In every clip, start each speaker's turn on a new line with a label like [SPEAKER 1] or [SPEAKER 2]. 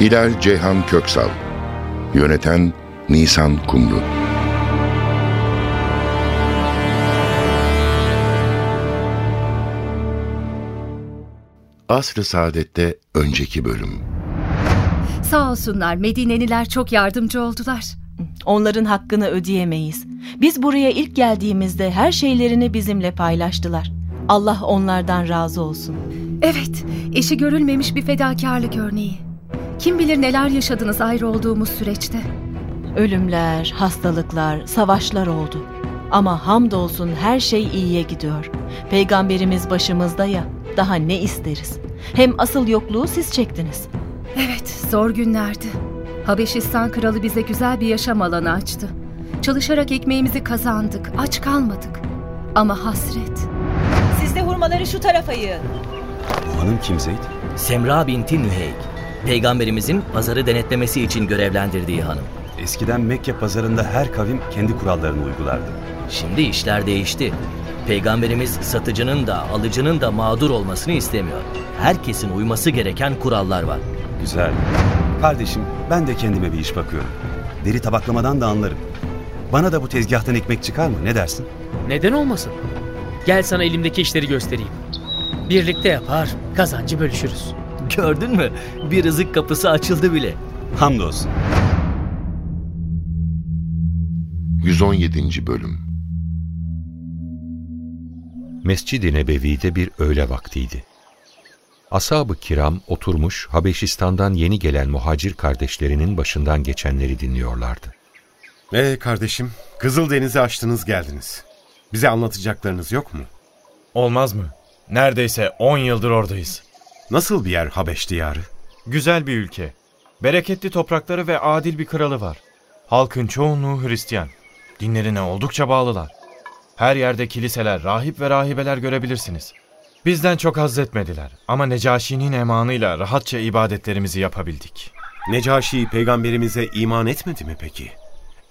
[SPEAKER 1] Hilal Ceyhan Köksal Yöneten Nisan Kumru Asr-ı Saadet'te önceki bölüm
[SPEAKER 2] Sağ olsunlar Medineliler çok yardımcı oldular.
[SPEAKER 3] Onların hakkını ödeyemeyiz. Biz buraya ilk geldiğimizde her şeylerini bizimle paylaştılar. Allah onlardan razı olsun.
[SPEAKER 2] Evet, eşi görülmemiş bir fedakarlık örneği. Kim bilir neler yaşadınız ayrı olduğumuz süreçte.
[SPEAKER 3] Ölümler, hastalıklar, savaşlar oldu. Ama hamdolsun her şey iyiye gidiyor. Peygamberimiz başımızda ya, daha ne isteriz? Hem asıl yokluğu siz çektiniz.
[SPEAKER 2] Evet, zor günlerdi. Habeşistan kralı bize güzel bir yaşam alanı açtı. Çalışarak ekmeğimizi kazandık, aç kalmadık. Ama hasret.
[SPEAKER 4] Siz de hurmaları şu tarafa yığın.
[SPEAKER 5] Bu hanım kim Zeyd?
[SPEAKER 6] Semra binti Nüheyk. Peygamberimizin pazarı denetlemesi için görevlendirdiği hanım.
[SPEAKER 5] Eskiden Mekke pazarında her kavim kendi kurallarını uygulardı.
[SPEAKER 6] Şimdi işler değişti. Peygamberimiz satıcının da alıcının da mağdur olmasını istemiyor. Herkesin uyması gereken kurallar var.
[SPEAKER 5] Güzel. Kardeşim ben de kendime bir iş bakıyorum. Deri tabaklamadan da anlarım. Bana da bu tezgahtan ekmek çıkar mı? Ne dersin?
[SPEAKER 7] Neden olmasın? Gel sana elimdeki işleri göstereyim. Birlikte yapar, kazancı bölüşürüz.
[SPEAKER 6] Gördün mü? Bir rızık kapısı açıldı bile.
[SPEAKER 5] Hamdolsun.
[SPEAKER 1] 117. Bölüm
[SPEAKER 8] Mescid-i Nebevi'de bir öğle vaktiydi. Ashab-ı kiram oturmuş Habeşistan'dan yeni gelen muhacir kardeşlerinin başından geçenleri dinliyorlardı.
[SPEAKER 9] Ee kardeşim, Kızıldeniz'i açtınız geldiniz. Bize anlatacaklarınız yok mu?
[SPEAKER 10] Olmaz mı? Neredeyse 10 yıldır oradayız.
[SPEAKER 9] Nasıl bir yer Habeş diyarı?
[SPEAKER 10] Güzel bir ülke. Bereketli toprakları ve adil bir kralı var. Halkın çoğunluğu Hristiyan. Dinlerine oldukça bağlılar. Her yerde kiliseler, rahip ve rahibeler görebilirsiniz. Bizden çok haz etmediler ama Necaşi'nin emanıyla rahatça ibadetlerimizi yapabildik.
[SPEAKER 9] Necaşi peygamberimize iman etmedi mi peki?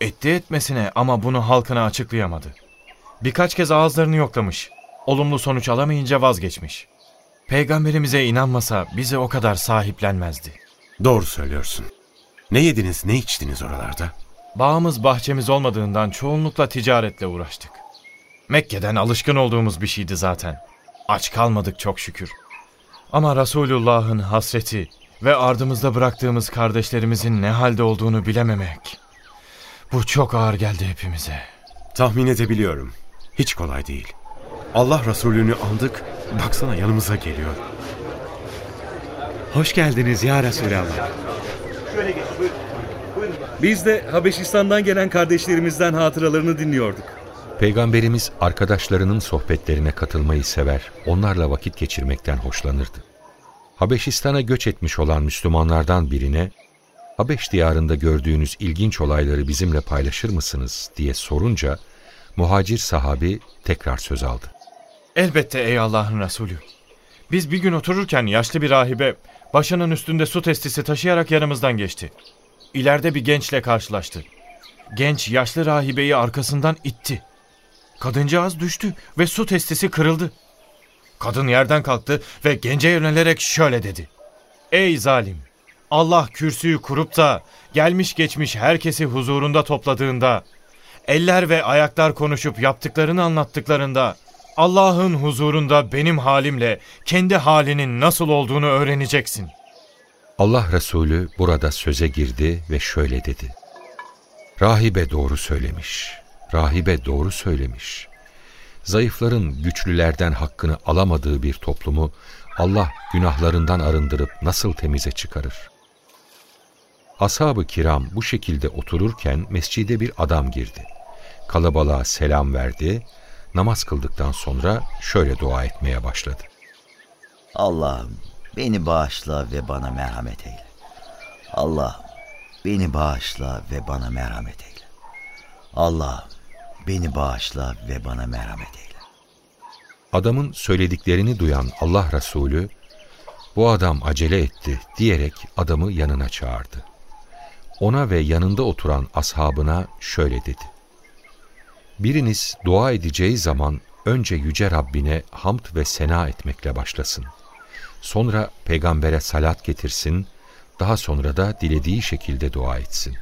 [SPEAKER 10] Etti etmesine ama bunu halkına açıklayamadı. Birkaç kez ağızlarını yoklamış. Olumlu sonuç alamayınca vazgeçmiş. Peygamberimize inanmasa bizi o kadar sahiplenmezdi.
[SPEAKER 9] Doğru söylüyorsun. Ne yediniz ne içtiniz oralarda?
[SPEAKER 10] Bağımız bahçemiz olmadığından çoğunlukla ticaretle uğraştık. Mekke'den alışkın olduğumuz bir şeydi zaten. Aç kalmadık çok şükür. Ama Resulullah'ın hasreti ve ardımızda bıraktığımız kardeşlerimizin ne halde olduğunu bilememek. Bu çok ağır geldi hepimize.
[SPEAKER 9] Tahmin edebiliyorum. Hiç kolay değil. Allah Resulü'nü andık, baksana yanımıza geliyor.
[SPEAKER 11] Hoş geldiniz ya Resulallah. Biz de Habeşistan'dan gelen kardeşlerimizden hatıralarını dinliyorduk.
[SPEAKER 8] Peygamberimiz arkadaşlarının sohbetlerine katılmayı sever, onlarla vakit geçirmekten hoşlanırdı. Habeşistan'a göç etmiş olan Müslümanlardan birine, Habeş diyarında gördüğünüz ilginç olayları bizimle paylaşır mısınız diye sorunca, muhacir sahabi tekrar söz aldı.
[SPEAKER 10] Elbette ey Allah'ın Resulü. Biz bir gün otururken yaşlı bir rahibe başının üstünde su testisi taşıyarak yanımızdan geçti. İleride bir gençle karşılaştı. Genç yaşlı rahibeyi arkasından itti. Kadıncağız düştü ve su testisi kırıldı. Kadın yerden kalktı ve gence yönelerek şöyle dedi. Ey zalim! Allah kürsüyü kurup da gelmiş geçmiş herkesi huzurunda topladığında, eller ve ayaklar konuşup yaptıklarını anlattıklarında, Allah'ın huzurunda benim halimle kendi halinin nasıl olduğunu öğreneceksin.
[SPEAKER 8] Allah Resulü burada söze girdi ve şöyle dedi. Rahibe doğru söylemiş. Rahibe doğru söylemiş. Zayıfların güçlülerden hakkını alamadığı bir toplumu Allah günahlarından arındırıp nasıl temize çıkarır? Ashab-ı kiram bu şekilde otururken mescide bir adam girdi. Kalabalığa selam verdi, namaz kıldıktan sonra şöyle dua etmeye başladı.
[SPEAKER 12] Allah'ım beni bağışla ve bana merhamet eyle. Allah beni bağışla ve bana merhamet eyle. Allah beni bağışla ve bana merhamet eyle.
[SPEAKER 8] Adamın söylediklerini duyan Allah Resulü, bu adam acele etti diyerek adamı yanına çağırdı. Ona ve yanında oturan ashabına şöyle dedi. Biriniz dua edeceği zaman önce Yüce Rabbine hamd ve sena etmekle başlasın. Sonra peygambere salat getirsin, daha sonra da dilediği şekilde dua etsin.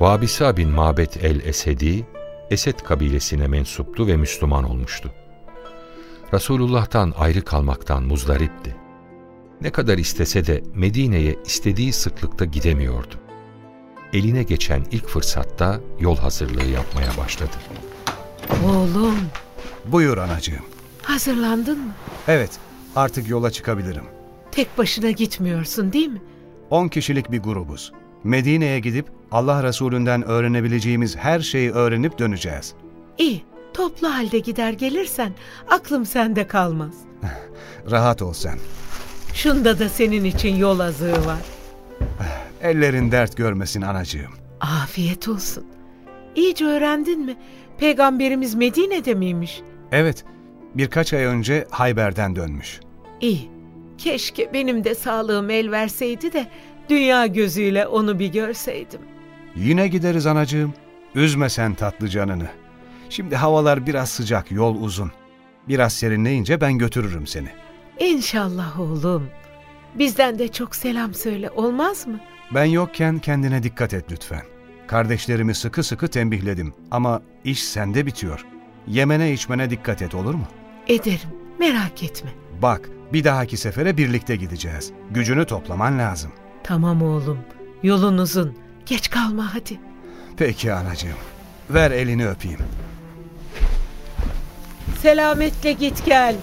[SPEAKER 8] Vabisa bin Mabet el-Esedi, Esed kabilesine mensuptu ve Müslüman olmuştu. Resulullah'tan ayrı kalmaktan muzdaripti. Ne kadar istese de Medine'ye istediği sıklıkta gidemiyordu. Eline geçen ilk fırsatta yol hazırlığı yapmaya başladı.
[SPEAKER 13] Oğlum,
[SPEAKER 14] Buyur anacığım.
[SPEAKER 13] hazırlandın mı?
[SPEAKER 14] Evet, artık yola çıkabilirim.
[SPEAKER 13] Tek başına gitmiyorsun değil mi?
[SPEAKER 14] 10 kişilik bir grubuz. Medine'ye gidip Allah Resulü'nden öğrenebileceğimiz her şeyi öğrenip döneceğiz.
[SPEAKER 13] İyi, toplu halde gider gelirsen aklım sende kalmaz.
[SPEAKER 14] Rahat ol sen.
[SPEAKER 13] Şunda da senin için yol azığı var.
[SPEAKER 14] Ellerin dert görmesin anacığım.
[SPEAKER 13] Afiyet olsun. İyice öğrendin mi? Peygamberimiz Medine'de miymiş?
[SPEAKER 14] Evet, birkaç ay önce Hayber'den dönmüş.
[SPEAKER 13] İyi. Keşke benim de sağlığım el verseydi de dünya gözüyle onu bir görseydim.
[SPEAKER 14] Yine gideriz anacığım. Üzme sen tatlı canını. Şimdi havalar biraz sıcak, yol uzun. Biraz serinleyince ben götürürüm seni.
[SPEAKER 13] İnşallah oğlum. Bizden de çok selam söyle olmaz mı?
[SPEAKER 14] Ben yokken kendine dikkat et lütfen. Kardeşlerimi sıkı sıkı tembihledim ama iş sende bitiyor. Yemene içmene dikkat et olur mu?
[SPEAKER 13] Ederim merak etme.
[SPEAKER 14] Bak bir dahaki sefere birlikte gideceğiz. Gücünü toplaman lazım.
[SPEAKER 13] Tamam oğlum yolun uzun. Geç kalma hadi.
[SPEAKER 14] Peki anacığım. Ver elini öpeyim.
[SPEAKER 13] Selametle git gel.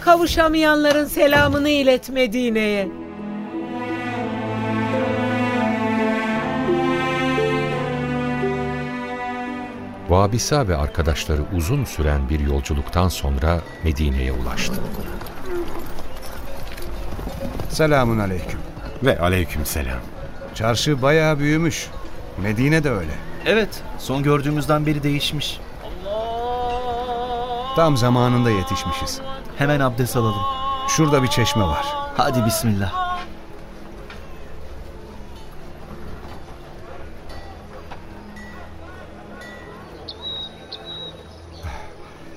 [SPEAKER 13] Kavuşamayanların selamını ilet Medine'ye.
[SPEAKER 8] Vabisa ve arkadaşları uzun süren bir yolculuktan sonra Medine'ye ulaştı.
[SPEAKER 14] Selamun aleyküm.
[SPEAKER 9] Ve aleyküm selam.
[SPEAKER 14] Çarşı bayağı büyümüş. Medine de öyle.
[SPEAKER 15] Evet, son gördüğümüzden beri değişmiş.
[SPEAKER 14] Tam zamanında yetişmişiz.
[SPEAKER 15] Hemen abdest alalım.
[SPEAKER 14] Şurada bir çeşme var.
[SPEAKER 15] Hadi bismillah.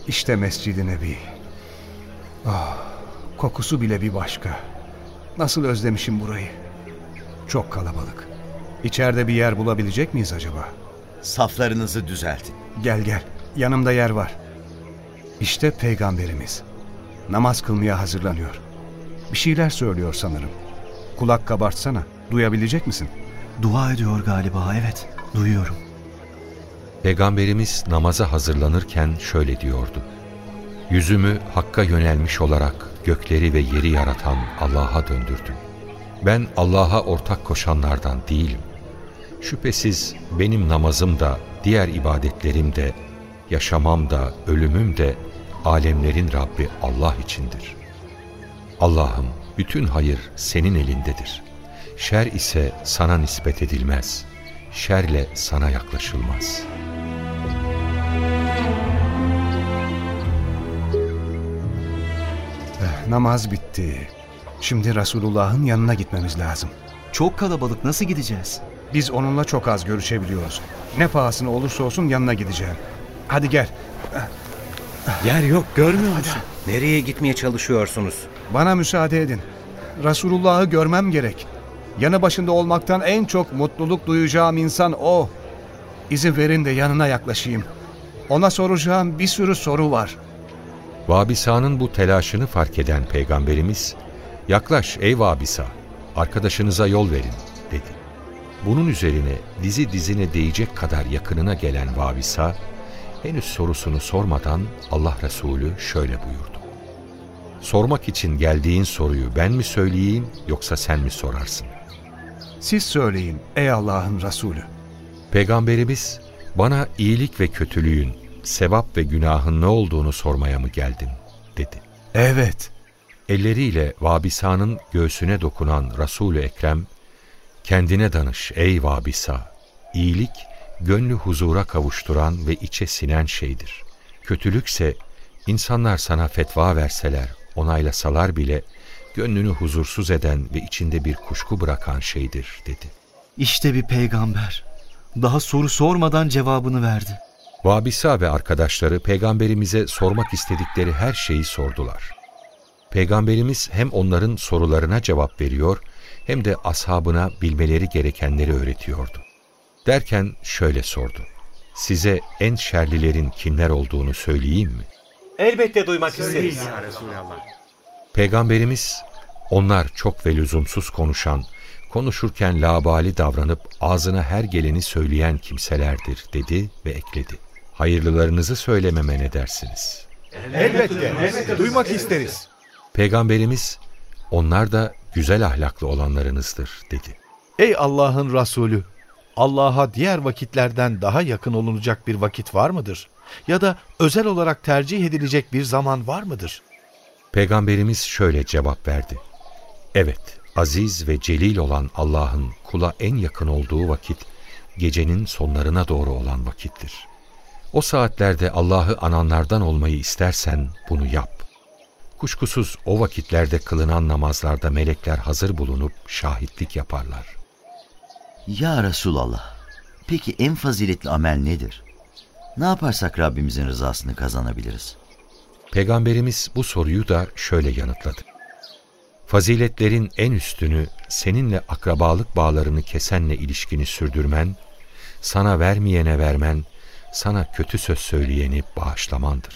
[SPEAKER 14] İşte Mescid-i Nebi. Ah, kokusu bile bir başka. Nasıl özlemişim burayı. Çok kalabalık. İçeride bir yer bulabilecek miyiz acaba?
[SPEAKER 12] Saflarınızı düzeltin.
[SPEAKER 14] Gel gel. Yanımda yer var. İşte peygamberimiz. Namaz kılmaya hazırlanıyor. Bir şeyler söylüyor sanırım. Kulak kabartsana. Duyabilecek misin?
[SPEAKER 15] Dua ediyor galiba, evet. Duyuyorum.
[SPEAKER 8] Peygamberimiz namaza hazırlanırken şöyle diyordu. Yüzümü Hakk'a yönelmiş olarak gökleri ve yeri yaratan Allah'a döndürdüm. Ben Allah'a ortak koşanlardan değilim. Şüphesiz benim namazım da, diğer ibadetlerim de, yaşamam da, ölümüm de alemlerin Rabbi Allah içindir. Allah'ım bütün hayır senin elindedir. Şer ise sana nispet edilmez. Şerle sana yaklaşılmaz.
[SPEAKER 14] Eh, namaz bitti. Şimdi Resulullah'ın yanına gitmemiz lazım.
[SPEAKER 15] Çok kalabalık, nasıl gideceğiz?
[SPEAKER 14] Biz onunla çok az görüşebiliyoruz. Ne pahasına olursa olsun yanına gideceğim. Hadi gel.
[SPEAKER 16] Yer yok görmüyor musun? Nereye gitmeye çalışıyorsunuz?
[SPEAKER 14] Bana müsaade edin. Resulullah'ı görmem gerek. Yanı başında olmaktan en çok mutluluk duyacağım insan o. İzin verin de yanına yaklaşayım. Ona soracağım bir sürü soru var.
[SPEAKER 8] Vabisa'nın bu telaşını fark eden Peygamberimiz, ''Yaklaş ey Vabisa, arkadaşınıza yol verin.'' dedi. Bunun üzerine dizi dizine değecek kadar yakınına gelen Vabisa, henüz sorusunu sormadan Allah Resulü şöyle buyurdu. Sormak için geldiğin soruyu ben mi söyleyeyim yoksa sen mi sorarsın?
[SPEAKER 14] Siz söyleyin ey Allah'ın Resulü.
[SPEAKER 8] Peygamberimiz Bana iyilik ve kötülüğün, sevap ve günahın ne olduğunu sormaya mı geldin? dedi.
[SPEAKER 14] Evet.
[SPEAKER 8] Elleriyle Vabisa'nın göğsüne dokunan Resul-ü Ekrem, kendine danış ey Vabisa, iyilik gönlü huzura kavuşturan ve içe sinen şeydir. Kötülükse insanlar sana fetva verseler, onaylasalar bile gönlünü huzursuz eden ve içinde bir kuşku bırakan şeydir dedi.
[SPEAKER 15] İşte bir peygamber. Daha soru sormadan cevabını verdi.
[SPEAKER 8] Vabisa ve arkadaşları peygamberimize sormak istedikleri her şeyi sordular. Peygamberimiz hem onların sorularına cevap veriyor hem de ashabına bilmeleri gerekenleri öğretiyordu. Derken şöyle sordu. Size en şerlilerin kimler olduğunu söyleyeyim mi?
[SPEAKER 16] Elbette duymak isteriz.
[SPEAKER 8] Peygamberimiz onlar çok ve lüzumsuz konuşan, konuşurken labali davranıp ağzına her geleni söyleyen kimselerdir dedi ve ekledi. Hayırlılarınızı söylememe ne dersiniz?
[SPEAKER 17] Elbette, elbette duymak isteriz.
[SPEAKER 8] Peygamberimiz onlar da güzel ahlaklı olanlarınızdır dedi.
[SPEAKER 17] Ey Allah'ın Resulü! Allah'a diğer vakitlerden daha yakın olunacak bir vakit var mıdır? Ya da özel olarak tercih edilecek bir zaman var mıdır?
[SPEAKER 8] Peygamberimiz şöyle cevap verdi. Evet, aziz ve celil olan Allah'ın kula en yakın olduğu vakit, gecenin sonlarına doğru olan vakittir. O saatlerde Allah'ı ananlardan olmayı istersen bunu yap. Kuşkusuz o vakitlerde kılınan namazlarda melekler hazır bulunup şahitlik yaparlar.
[SPEAKER 12] Ya Resulallah, peki en faziletli amel nedir? Ne yaparsak Rabbimizin rızasını kazanabiliriz?
[SPEAKER 8] Peygamberimiz bu soruyu da şöyle yanıtladı. Faziletlerin en üstünü seninle akrabalık bağlarını kesenle ilişkini sürdürmen, sana vermeyene vermen, sana kötü söz söyleyeni bağışlamandır.